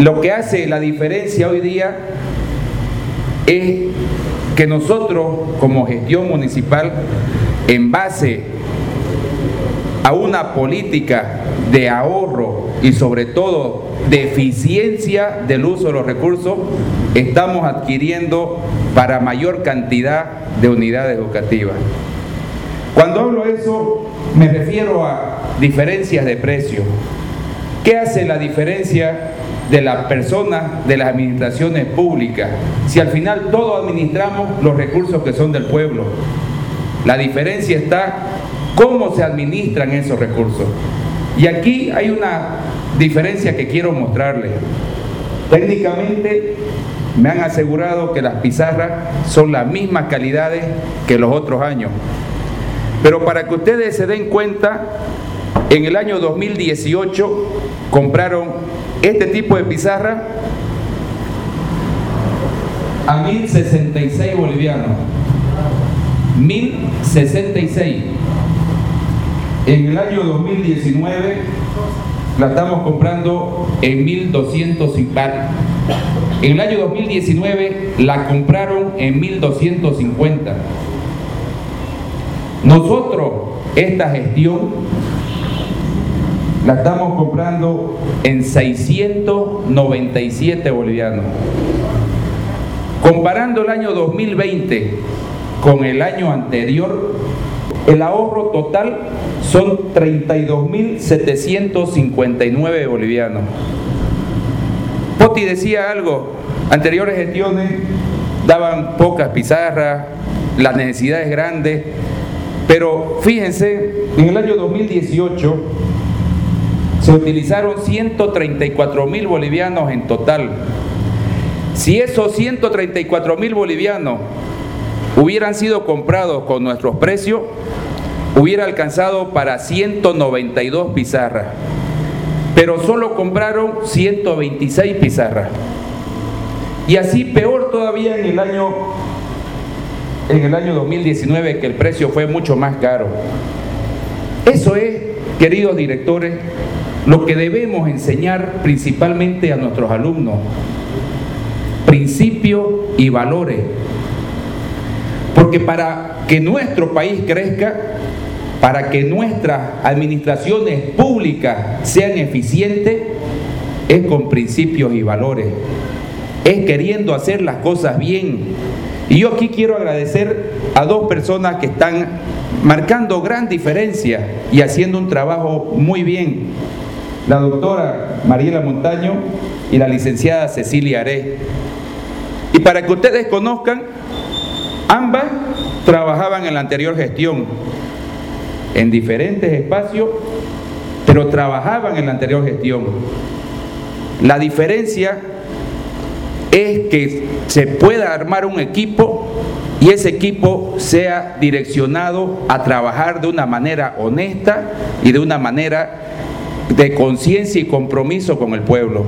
Lo que hace la diferencia hoy día es que nosotros como gestión municipal, en base a una política de ahorro y sobre todo de eficiencia del uso de los recursos, estamos adquiriendo para mayor cantidad de unidades educativas. Cuando hablo de eso, me refiero a diferencias de precio. ¿Qué hace la diferencia de las personas de las administraciones públicas si al final todos administramos los recursos que son del pueblo? La diferencia está cómo se administran esos recursos. Y aquí hay una diferencia que quiero mostrarles. Técnicamente me han asegurado que las pizarras son las mismas calidades que los otros años. Pero para que ustedes se den cuenta, en el año 2018 compraron este tipo de pizarra a 1066 bolivianos. 1066. En el año 2019 la estamos comprando en 1250. En el año 2019 la compraron en 1250. Nosotros esta gestión la estamos comprando en 697 bolivianos. Comparando el año 2020 con el año anterior, el ahorro total son 32.759 bolivianos. Poti decía algo, anteriores gestiones daban pocas pizarras, las necesidades grandes, pero fíjense, en el año 2018 se utilizaron 134 mil bolivianos en total. Si esos 134 mil bolivianos hubieran sido comprados con nuestros precios, hubiera alcanzado para 192 pizarras, pero solo compraron 126 pizarras. Y así peor todavía en el año en el año 2019 que el precio fue mucho más caro. Eso es, queridos directores, lo que debemos enseñar principalmente a nuestros alumnos. Principios y valores. Porque para que nuestro país crezca, para que nuestras administraciones públicas sean eficientes, es con principios y valores. Es queriendo hacer las cosas bien, y yo aquí quiero agradecer a dos personas que están marcando gran diferencia y haciendo un trabajo muy bien. La doctora Mariela Montaño y la licenciada Cecilia Aré. Y para que ustedes conozcan, ambas trabajaban en la anterior gestión, en diferentes espacios, pero trabajaban en la anterior gestión. La diferencia es que se pueda armar un equipo y ese equipo sea direccionado a trabajar de una manera honesta y de una manera de conciencia y compromiso con el pueblo.